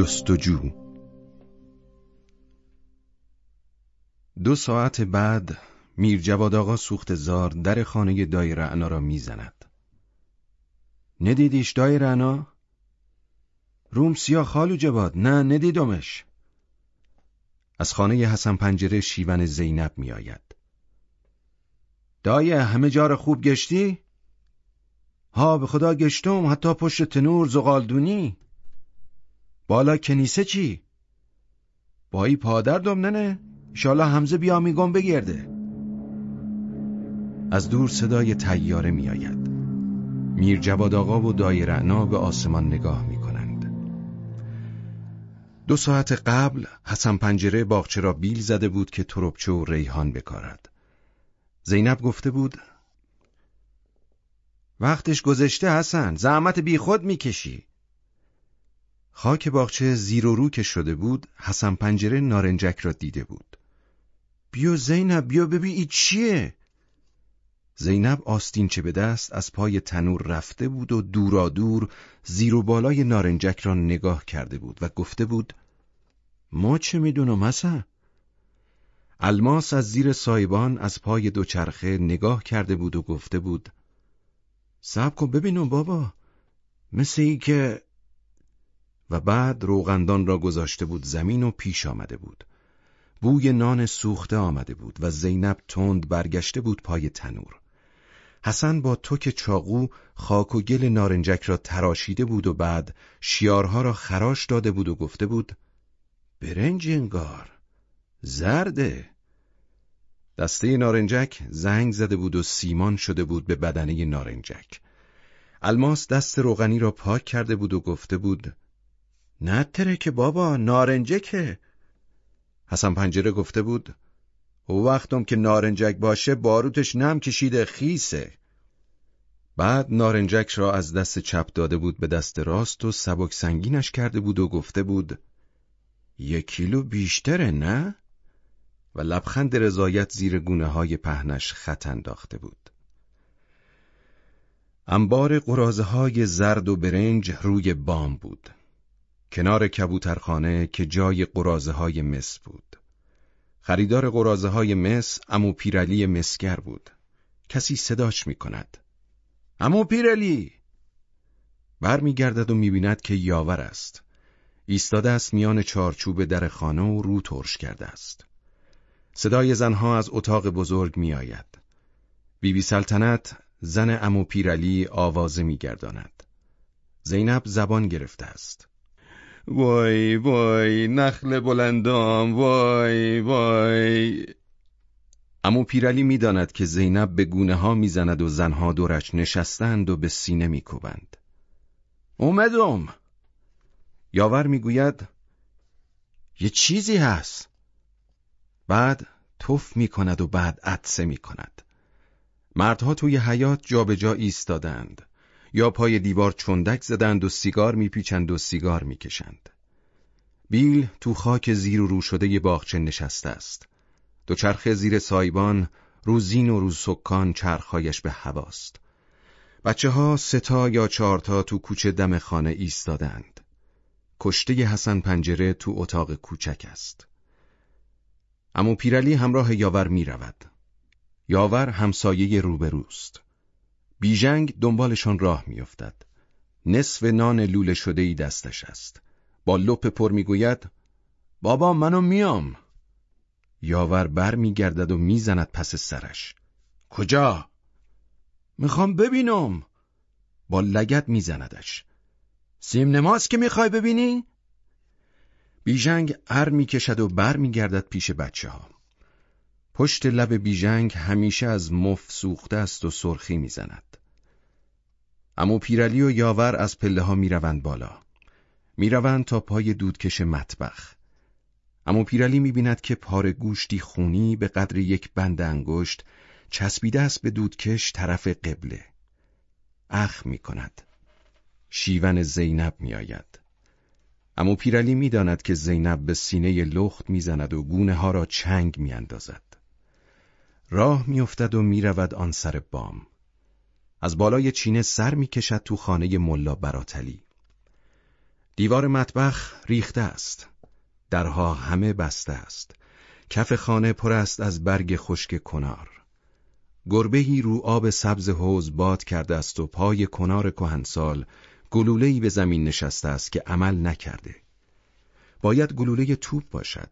جستجو دو ساعت بعد میر جواد آقا سوخت زار در خانه دای رعنا را می‌زند. ندیدیش دای رعنا؟ روم سیاه خالو جواد نه ندیدمش. از خانه حسن پنجره شیون زینب میآید. دایه همه جا خوب گشتی؟ ها به خدا گشتم حتی پشت تنور زغالدونی بالا کنیسه چی؟ بایی پادر دم ننه؟ شالا همزه بیا میگم بگرده از دور صدای تیاره میآید. میر جواد آقا و دایرعنا به آسمان نگاه می کنند. دو ساعت قبل حسن پنجره باغچه را بیل زده بود که تربچه و ریحان بکارد. زینب گفته بود وقتش گذشته حسن زحمت بیخود می‌کشی خاک باغچه زیر و رو که شده بود حسن پنجره نارنجک را دیده بود. بیا زینب بیا ببین ای چیه؟ زینب آستینچه به دست از پای تنور رفته بود و دورا دور زیر و بالای نارنجک را نگاه کرده بود و گفته بود ما چه می‌دونم حسن؟ الماس از زیر سایبان از پای دوچرخه نگاه کرده بود و گفته بود سب کن ببینم بابا مثل ای که و بعد روغندان را گذاشته بود زمین و پیش آمده بود. بوی نان سوخته آمده بود و زینب تند برگشته بود پای تنور. حسن با توک چاقو خاک و گل نارنجک را تراشیده بود و بعد شیارها را خراش داده بود و گفته بود برنج انگار زرده. دسته نارنجک زنگ زده بود و سیمان شده بود به بدنه نارنجک. الماس دست روغنی را پاک کرده بود و گفته بود نه تره که بابا نارنجکه حسن پنجره گفته بود او وقتم که نارنجک باشه باروتش نم کشیده خیسه بعد نارنجک را از دست چپ داده بود به دست راست و سبک سنگینش کرده بود و گفته بود یک کیلو بیشتره نه؟ و لبخند رضایت زیر گونه های پهنش خط انداخته بود. انبار قرازه های زرد و برنج روی بام بود. کنار کبوترخانه که جای قرازه های مس بود. خریدار قرازه های مس امو پیرلی مسگر بود. کسی صداش می کند. امو پیرلی! برمیگردد و می‌بیند که یاور است. ایستاده است میان چارچوب در خانه و رو ترش کرده است. صدای زنها از اتاق بزرگ می آید. بی سلطنت زن امو پیرلی آوازه می گرداند. زینب زبان گرفته است. وای وای نخل بلندام وای وای امو پیرلی می‌داند که زینب به گونه ها می‌زند و زنها دورش نشستند و به سینه میکوبند. اومدم. یاور می‌گوید یه چیزی هست. بعد توف می کند و بعد عطسه می کند. مردها توی حیات جابجا جا ایستادند یا پای دیوار چندک زدند و سیگار میپیچند و سیگار می‌کشند. بیل تو خاک زیر و رو شده باغچه نشسته است. چرخ زیر سایبان روزین و روز سکان چرخهایش به هواست. بچه ها ستا یا چهارتا تو کوچه دم خانه ایستادند. کشته حسن پنجره تو اتاق کوچک است. امو پیرلی همراه یاور می رود. یاور همسایه روبروست. بیژنگ دنبالشان راه میافتد. نصف نان لوله شده ای دستش است. با لپ پر می‌گوید بابا منو میام. یاور بر میگردد و می‌زند پس سرش. کجا؟ می‌خوام ببینم. با لگت میزندش. سیم نماز که می‌خوای ببینی؟ بیژنگ ار می‌کشد و بر میگردد پیش بچه ها. پشت لب بیژنگ همیشه از مف سوخته است و سرخی می‌زند. امو پیرلی و یاور از پله ها می‌روند بالا. می‌روند تا پای دودکش مطبخ. امو پیرلی می‌بیند که پار گوشتی خونی به قدر یک بند انگشت چسبیده است به دودکش طرف قبله. اخ می‌کند. شیون زینب میآید. اما پیرلی می‌داند که زینب به سینه لخت می‌زند و گونه ها را چنگ میاندازد. راه میافتد و می‌رود آن سر بام. از بالای چینه سر می‌کشد تو خانه ملا براتلی. دیوار مطبخ ریخته است. درها همه بسته است. کف خانه پر است از برگ خشک کنار. گربهی رو آب سبز حوز باد کرده است و پای کنار کهنسال گلوله‌ای به زمین نشسته است که عمل نکرده. باید گلوله توپ باشد.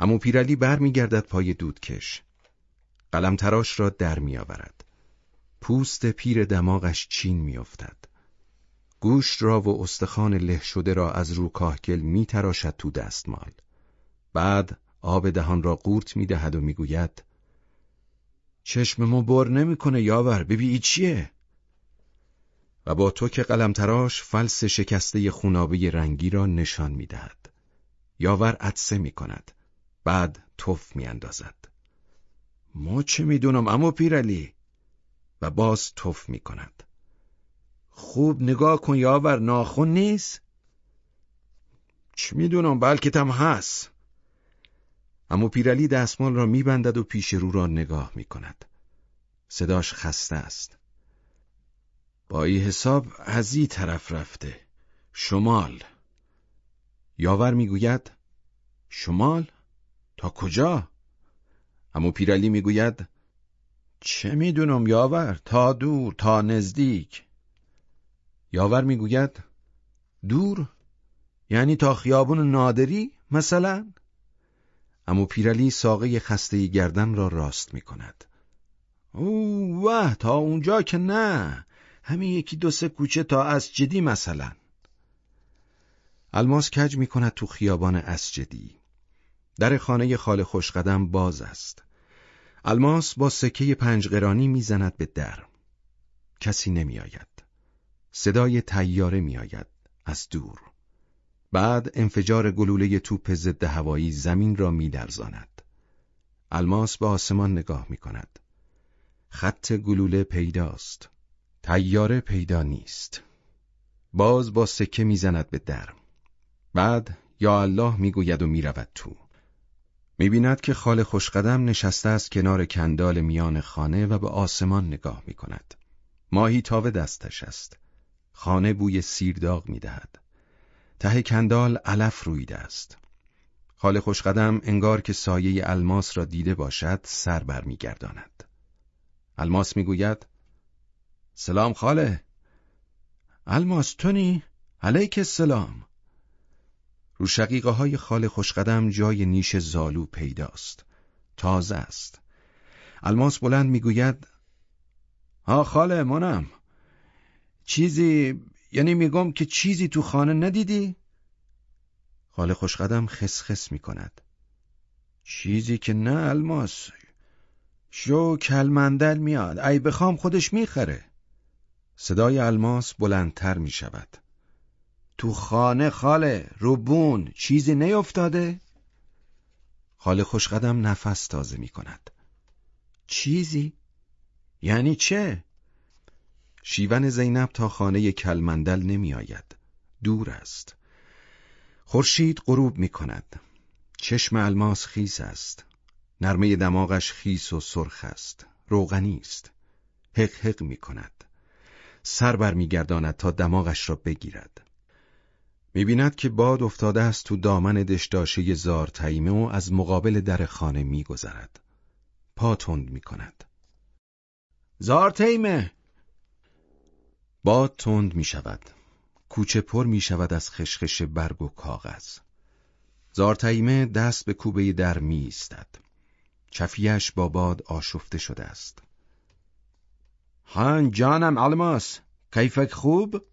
اما پیرلی بر می گردد پای دودکش. قلم تراش را در می آورد. پوست پیر دماغش چین می افتد. گوشت را و استخوان له شده را از رو کاهگل می تراشد تو دستمال. بعد آب دهان را قورت می دهد و می گوید چشم ما بر نمی‌کنه یاور ببی چیه؟ و با تو که قلم تراش فلس شکسته خونابه رنگی را نشان می دهد. یاور عدسه می کند. بعد توف می اندازد. ما چه می‌دونم اما پیرلی و باز توف می کند. خوب نگاه کن یاور ناخون نیست؟ چه می‌دونم بلکه تم هست اما پیرلی دستمال را میبندد و پیش رو را نگاه می کند. صداش خسته است. با ای حساب از ای طرف رفته. شمال. یاور می‌گوید شمال؟ تا کجا؟ اما پیرلی می‌گوید چه می‌دونم یاور تا دور تا نزدیک. یاور می‌گوید دور؟ یعنی تا خیابون نادری مثلا؟ اما پیرلی ساقه خسته گردن را راست می کند او وه تا اونجا که نه. همین یکی دو سه کوچه تا اسجدی مثلا. الماس کج می کند تو خیابان اسجدی. در خانه خال خوشقدم باز است الماس با سکه پنج قرانی می‌زند به در کسی نمی آید. صدای تیاره می آید از دور بعد انفجار گلوله توپ ضد هوایی زمین را میلرزاند. الماس به آسمان نگاه می کند. خط گلوله پیداست. تیاره پیدا نیست. باز با سکه می‌زند به در. بعد یا الله می‌گوید و می‌رود تو. می‌بیند که خال خوشقدم نشسته است کنار کندال میان خانه و به آسمان نگاه می کند. ماهی تاوه دستش است. خانه بوی سیرداغ می‌دهد. ته کندال علف رویده است. خال خوشقدم انگار که سایه الماس را دیده باشد سر برمیگرداند. الماس می‌گوید سلام خاله الماس تونی علیک السلام رو شقیقه های خال خوشقدم جای نیش زالو پیداست. تازه است. الماس بلند می‌گوید ها خاله منم. چیزی یعنی میگم که چیزی تو خانه ندیدی؟ خاله خوشقدم خسخس می‌کند. چیزی که نه الماس. شو کلمندل میاد. ای بخوام خودش می‌خره. صدای الماس بلندتر می‌شود. تو خانه خاله روبون چیزی نیفتاده؟ خاله خوشقدم نفس تازه می‌کند چیزی؟ یعنی چه؟ شیون زینب تا خانه کلمندل نمی آید. دور است. خورشید غروب می کند. چشم الماس خیس است. نرمه دماغش خیس و سرخ است. روغنی است. حق حق می کند. سر بر می تا دماغش را بگیرد. می بیند که باد افتاده است تو دامن دشداشه زار تیمه و از مقابل در خانه می گذرد. پا تند می کند. زار تیمه باد تند می شود. کوچه پر می شود از خشخش برگ و کاغذ. زارتایمه دست به کوبه در می ایستد. چفیش با باد آشفته شده است. هان جانم علماس کیفک خوب؟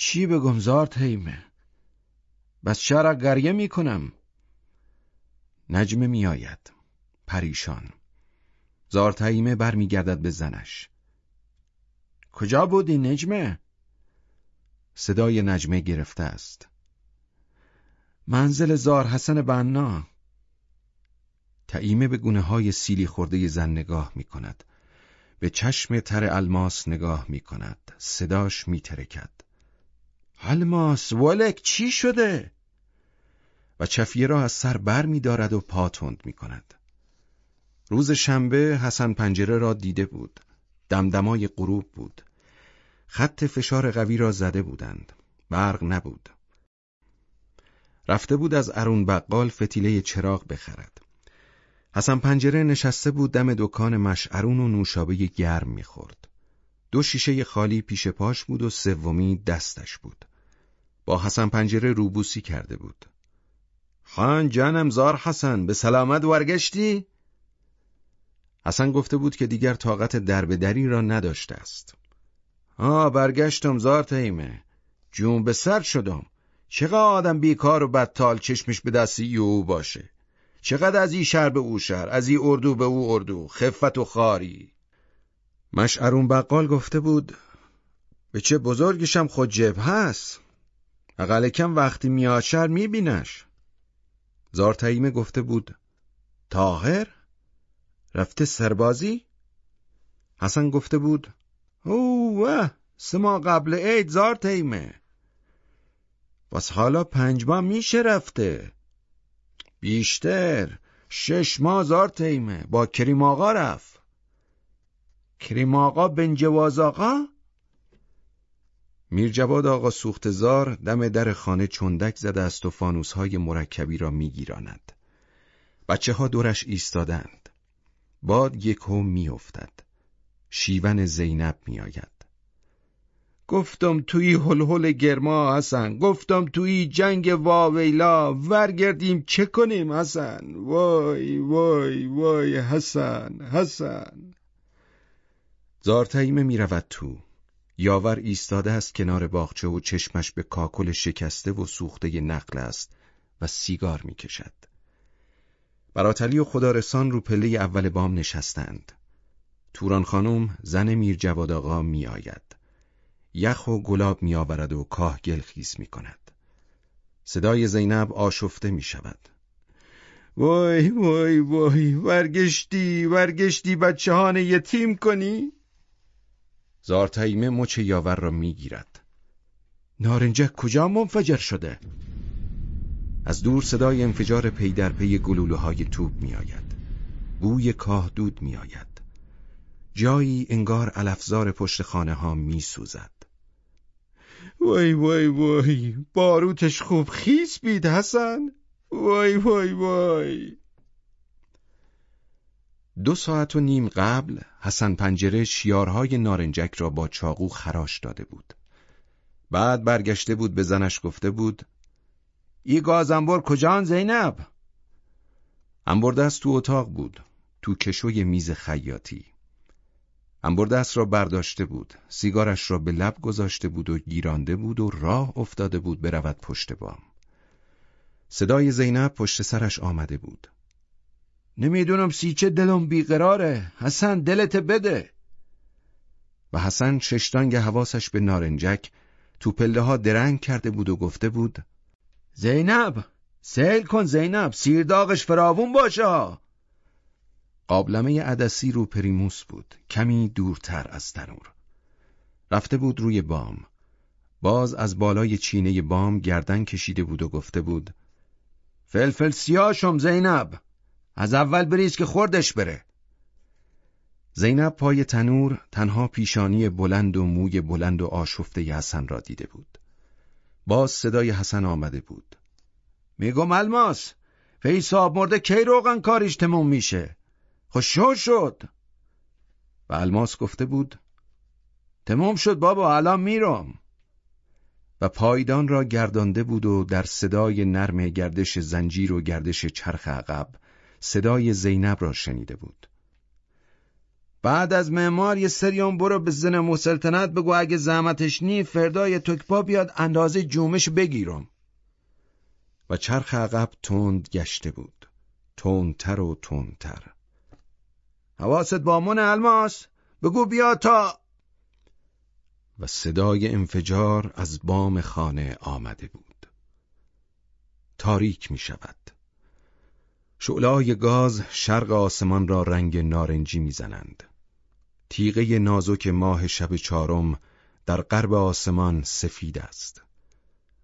چی بگم زارتایمه؟ بس چرا گریه می کنم؟ نجمه می آید. پریشان. زارتایمه بر می گردد به زنش. کجا بودی نجمه؟ صدای نجمه گرفته است منزل زار حسن بنا تعیمه به گونه های سیلی خورده زن نگاه می کند به چشم تر الماس نگاه می کند صداش می ترکد الماس ولک چی شده؟ و چفیه را از سر بر می دارد و پا تند می کند روز شنبه حسن پنجره را دیده بود دمدمای غروب بود خط فشار قوی را زده بودند برق نبود. رفته بود از ارون بقال فتیله چراغ بخرد. حسن پنجره نشسته بود دم دکان مشعرون و نوشابه گرم می‌خورد. دو شیشه خالی پیش پاش بود و سومی دستش بود. با حسن پنجره روبوسی کرده بود. خان جانم زار حسن به سلامت ورگشتی؟ حسن گفته بود که دیگر طاقت دربدری را نداشته است. آه برگشتم زار تیمه. جون به سر شدم. چقدر آدم بیکار و بدتال چشمش به دستی او باشه. چقدر از این شهر به او شهر، از این اردو به او اردو، خفت و خاری. مشعرون بقال گفته بود به چه بزرگشم خود جبه هست اقل کم وقتی میاد شهر میبینش. زارتایمه گفته بود تاهر رفته سربازی؟ حسن گفته بود اوه سما قبل عید زارتایمه بس حالا پنج ماه میشه رفته. بیشتر شش ماه زارتایمه با کریم آقا رفت. کریم آقا بن جواز آقا؟ میر جواد آقا سوختزار دم در خانه چندک زده است و فانوسهای مرکبی را میگیراند. بچه ها دورش ایستادند. باد یک هم میافتد. شیون زینب میآید. گفتم توی هل هل گرما حسن گفتم توی جنگ واویلا ورگردیم چه کنیم حسن وای وای وای حسن حسن زارتایمه می رود تو. یاور ایستاده است کنار باغچه و چشمش به کاکل شکسته و سوخته نقل است و سیگار می کشد. براتلی و خدارسان رو پله اول بام نشستند. توران خانم زن میر جواد آقا می آید. یخ و گلاب می آورد و کاه گل خیز می کند. صدای زینب آشفته می شود. وای وای وای ورگشتی ورگشتی بچهان یتیم کنی؟ زارتایمه مچ یاور را می‌گیرد. نارنجک کجا منفجر شده؟ از دور صدای انفجار پی در پی گلوله های توپ می آید. بوی کاه دود می آید. جایی انگار الافزار پشت خانه ها می سوزد. وای وای وای باروتش خوب خیس بید حسن وای وای وای دو ساعت و نیم قبل حسن پنجره شیارهای نارنجک را با چاقو خراش داده بود. بعد برگشته بود به زنش گفته بود ای گازنبر کجان زینب؟ انبردست تو اتاق بود تو کشوی میز خیاطی انبردست را برداشته بود سیگارش را به لب گذاشته بود و گیرانده بود و راه افتاده بود برود پشت بام صدای زینب پشت سرش آمده بود نمی‌دونم سیچه دلم بیقراره. حسن دلت بده. و حسن ششتانگ حواسش به نارنجک تو پله ها درنگ کرده بود و گفته بود زینب سیل کن زینب سیرداغش فراوون باشه. قابلمه عدسی رو پریموس بود کمی دورتر از تنور. رفته بود روی بام. باز از بالای چینه بام گردن کشیده بود و گفته بود فلفل سیاشم زینب. از اول بریز که خوردش بره. زینب پای تنور تنها پیشانی بلند و موی بلند و آشفته حسن را دیده بود. باز صدای حسن آمده بود. میگم الماس فیصاب مرده کی روغن کاریش تموم میشه؟ خوشو شد. و الماس گفته بود تموم شد بابا الان میرم. و پایدان را گردانده بود و در صدای نرم گردش زنجیر و گردش چرخ عقب صدای زینب را شنیده بود. بعد از معمار یه سریان برو به زن مسلطنت بگو اگه زحمتش نی فردای تکپا بیاد اندازه جومش بگیرم. و چرخ عقب تند گشته بود. تندتر و تندتر. حواست با من الماس بگو بیا تا و صدای انفجار از بام خانه آمده بود. تاریک می شود. شعلای گاز شرق آسمان را رنگ نارنجی می‌زنند. تیغه نازک ماه شب چارم در غرب آسمان سفید است.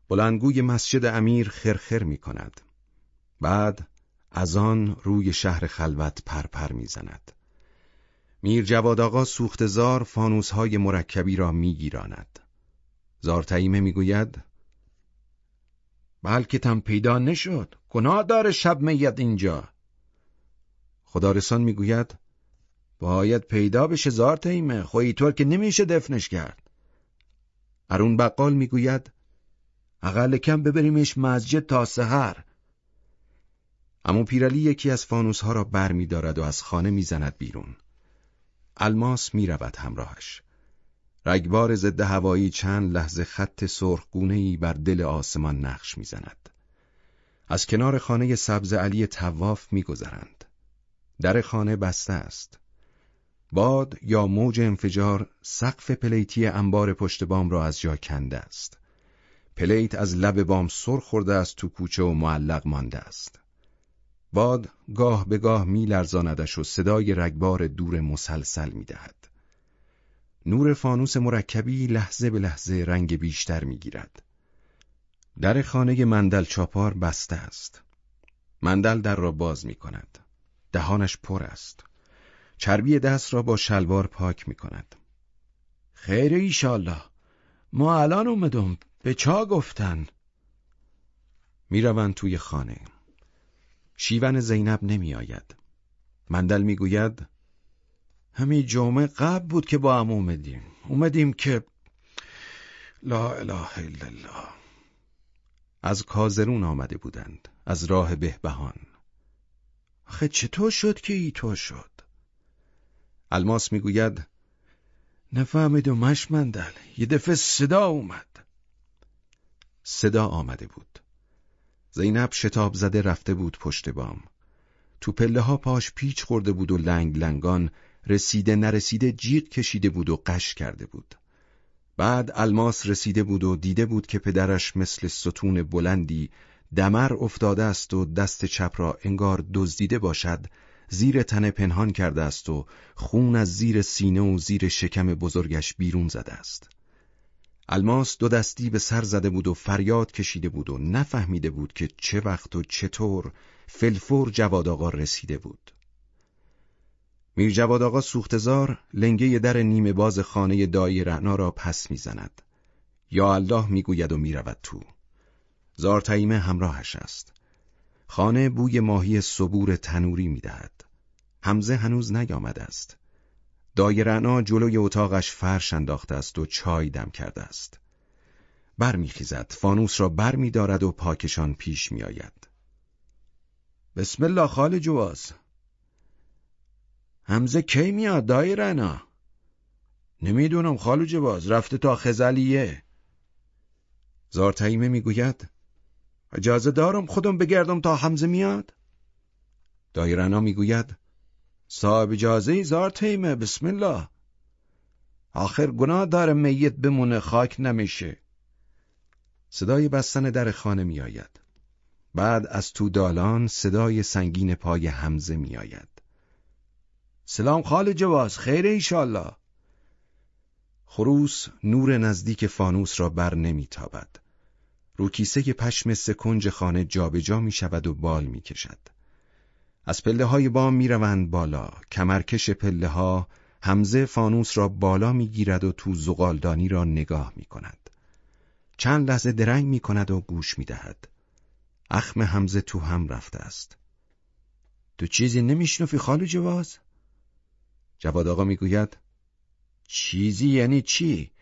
بلندگوی مسجد امیر خرخر می کند. بعد از آن روی شهر خلوت پرپر می زند. میر جواد آقا سوختزار فانوس های مرکبی را می گیراند. زارتعیمه می گوید بلکه تم پیدا نشد. گناه داره شب میاد اینجا. خدارسان می‌گوید باید پیدا بشه زار تیمه. خوی طور که نمیشه دفنش کرد. ارون بقال می‌گوید اقل کم ببریمش مسجد تا سحر. اما پیرلی یکی از فانوس ها را بر می دارد و از خانه می‌زند بیرون. الماس می رود همراهش. رگبار ضد هوایی چند لحظه خط سرخگونه بر دل آسمان نقش می‌زند. از کنار خانه سبز علی تواف میگذرند. در خانه بسته است. باد یا موج انفجار سقف پلیتی انبار پشت بام را از جا کنده است. پلیت از لب بام سر خورده است تو کوچه و معلق مانده است. باد گاه به گاه می لرزاندش و صدای رگبار دور مسلسل می دهد. نور فانوس مرکبی لحظه به لحظه رنگ بیشتر می گیرد. در خانه مندل چاپار بسته است. مندل در را باز می کند. دهانش پر است. چربی دست را با شلوار پاک می کند. خیر ایشالله. ما الان اومدم. به چا گفتن؟ روند توی خانه. شیون زینب نمی آید. مندل می گوید همین جمعه قبل بود که با هم اومدیم. اومدیم که لا اله الا الله. از کازرون آمده بودند از راه بهبهان. آخه چطور شد که ای تو شد؟ الماس می‌گوید نفهمید و مشمندل یه دفعه صدا اومد. صدا آمده بود. زینب شتاب زده رفته بود پشت بام. تو پله ها پاش پیچ خورده بود و لنگ لنگان رسیده نرسیده جیغ کشیده بود و قش کرده بود. بعد الماس رسیده بود و دیده بود که پدرش مثل ستون بلندی دمر افتاده است و دست چپ را انگار دزدیده باشد زیر تنه پنهان کرده است و خون از زیر سینه و زیر شکم بزرگش بیرون زده است. الماس دو دستی به سر زده بود و فریاد کشیده بود و نفهمیده بود که چه وقت و چطور فلفور جواد آقا رسیده بود. میر جواد آقا سوختزار لنگه در نیمه باز خانه دایی رعنا را پس می‌زند. یا الله می‌گوید و می‌رود تو. زارتایمه همراهش است. خانه بوی ماهی صبور تنوری می‌دهد. حمزه هنوز نیامده است. دای رعنا جلوی اتاقش فرش انداخته است و چای دم کرده است. برمیخیزد فانوس را بر می دارد و پاکشان پیش می آید. بسم الله خال جواز همزه کی میاد دایرنا نمی‌دونم خالو جواز رفته تا خزلیه. زارتایمه می‌گوید اجازه دارم خودم بگردم تا حمزه میاد؟ دایرنا می‌گوید صاحب اجازه ای زارتایمه بسم الله. آخر گناه داره میت بمونه خاک نمیشه. صدای بستن در خانه میآید. بعد از تو دالان صدای سنگین پای حمزه میآید. سلام خال جواز خیر ایشالله خروس نور نزدیک فانوس را بر نمیتابد. رو کیسه پشم سکنج خانه جابجا جا می شود و بال می کشد. از پله های بام می روند بالا کمرکش پله ها همزه فانوس را بالا می گیرد و تو زغالدانی را نگاه می کند. چند لحظه درنگ می کند و گوش می دهد. اخم همزه تو هم رفته است. تو چیزی نمیشنفی خالو جواز؟ جواد آقا می‌گوید چیزی یعنی چی؟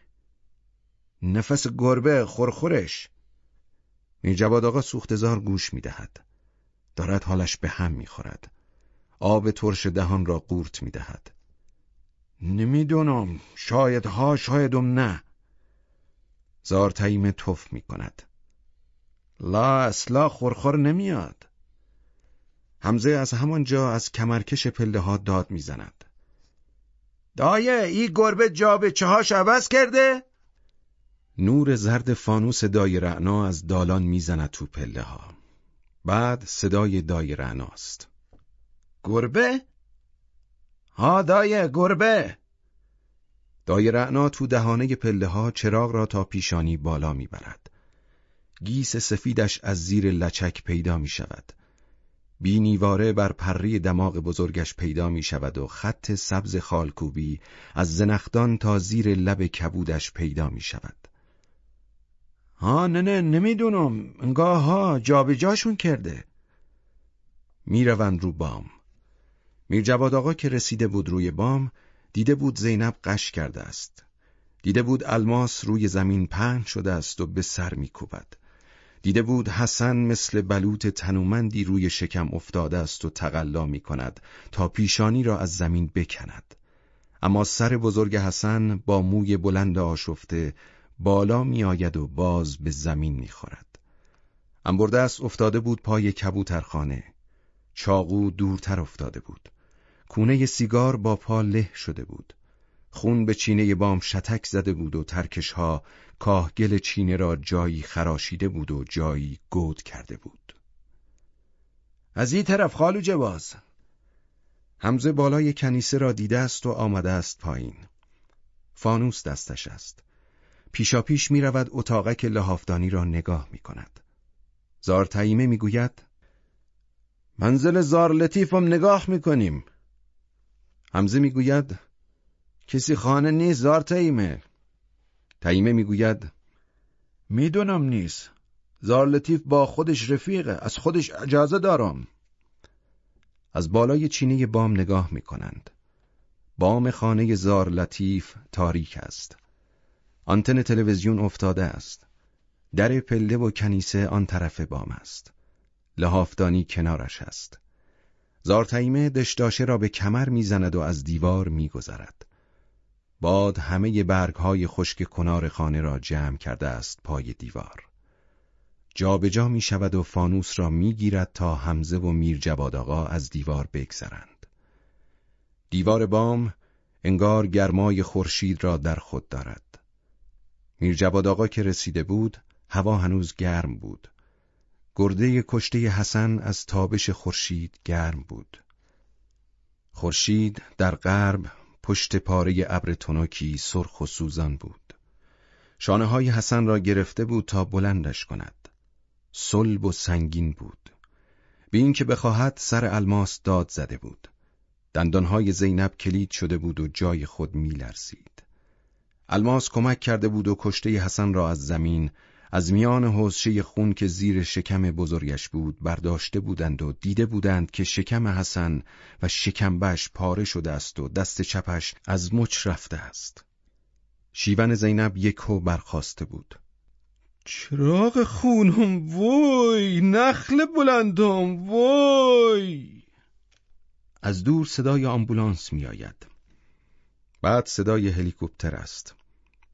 نفس گربه خورخورش. جواد آقا سوختزار گوش می‌دهد. دارد حالش به هم می‌خورد. آب ترش دهان را قورت می‌دهد. نمی‌دونم شاید ها شایدم نه. زار تعیم توف می‌کند. لا اصلا خورخور نمیاد. حمزه از همانجا از کمرکش پله ها داد می‌زند. دایه ای گربه جابه چهاش عوض کرده؟ نور زرد فانوس دای رعنا از دالان می‌زند تو پله ها بعد صدای دای رعناست گربه؟ ها دایه گربه. دای رعنا تو دهانه پله ها چراغ را تا پیشانی بالا می‌برد. گیس سفیدش از زیر لچک پیدا می شود بینیواره بر پری دماغ بزرگش پیدا می شود و خط سبز خالکوبی از زنخدان تا زیر لب کبودش پیدا می شود. ها نه نه نمی‌دونم. انگاه ها جابجاشون کرده. می‌روند رو بام. میر جواد آقا که رسیده بود روی بام دیده بود زینب قش کرده است. دیده بود الماس روی زمین پهن شده است و به سر میکوبد. دیده بود حسن مثل بلوط تنومندی روی شکم افتاده است و تقلا می کند تا پیشانی را از زمین بکند. اما سر بزرگ حسن با موی بلند آشفته بالا می آید و باز به زمین می خورد. است افتاده بود پای کبوترخانه. چاقو دورتر افتاده بود. کونه سیگار با پا له شده بود. خون به چینه بام شتک زده بود و ترکشها کاهگل چینه را جایی خراشیده بود و جایی گود کرده بود. از این طرف خالو جواز. همزه بالای کنیسه را دیده است و آمده است پایین. فانوس دستش است. پیشا پیش می رود اتاقک لحافدانی را نگاه می کند. زارتعیمه می گوید منزل زار لطیفم نگاه می کنیم. همزه می گوید کسی خانه نیست زار تایمه تایمه می‌گوید می‌دونم نیست. زار لطیف با خودش رفیقه. از خودش اجازه دارم. از بالای چینه بام نگاه می‌کنند. بام خانه زار لطیف تاریک است. آنتن تلویزیون افتاده است. در پله و کنیسه آن طرف بام است. لحافدانی کنارش است. زارتایمه دشداشه را به کمر می‌زند و از دیوار میگذرد. باد همه برگهای خشک کنار خانه را جمع کرده است پای دیوار. جابجا جا می شود و فانوس را می گیرد تا حمزه و میر آقا از دیوار بگذرند. دیوار بام انگار گرمای خورشید را در خود دارد. میر آقا که رسیده بود هوا هنوز گرم بود. گرده کشته حسن از تابش خورشید گرم بود. خورشید در غرب پشت پاره ابر تنکی سرخ و سوزان بود. شانه های حسن را گرفته بود تا بلندش کند. صلب و سنگین بود. به اینکه بخواهد سر الماس داد زده بود. دندانهای زینب کلید شده بود و جای خود میلرزید. الماس کمک کرده بود و کشته حسن را از زمین از میان حوزشه خون که زیر شکم بزرگش بود برداشته بودند و دیده بودند که شکم حسن و شکمبش پاره شده است و دست چپش از مچ رفته است. شیون زینب یک هو برخواسته بود. چراغ خونم وای نخل بلندم وای از دور صدای آمبولانس می آید. بعد صدای هلیکوپتر است.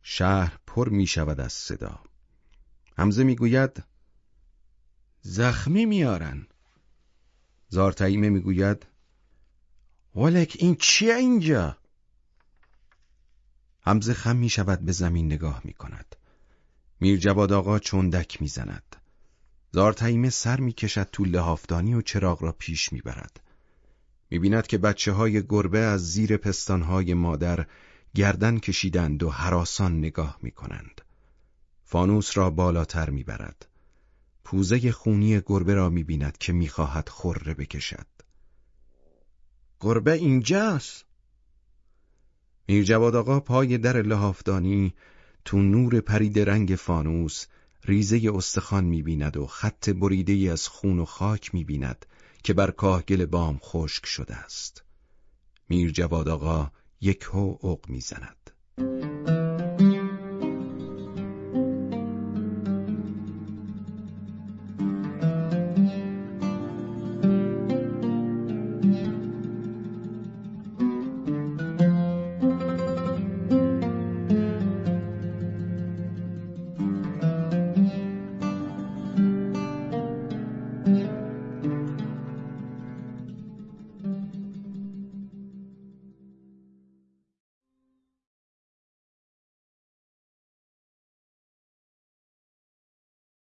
شهر پر می شود از صدا. همزه می‌گوید زخمی میارن زارتعیمه می‌گوید ولک این چیه اینجا؟ همزه خم می شود به زمین نگاه می کند. میر جواد آقا چندک می زند. زارتعیمه سر می کشد تو و چراغ را پیش می برد. می بیند که بچه های گربه از زیر پستانهای مادر گردن کشیدند و حراسان نگاه می کنند. فانوس را بالاتر می‌برد. پوزه خونی گربه را می‌بیند که می‌خواهد خره بکشد. گربه اینجاست. میر جواد آقا پای در لحافدانی تو نور پرید رنگ فانوس ریزه استخوان می‌بیند و خط بریده از خون و خاک می‌بیند که بر کاهگل بام خشک شده است. میر جواد آقا یک هو عق می‌زند.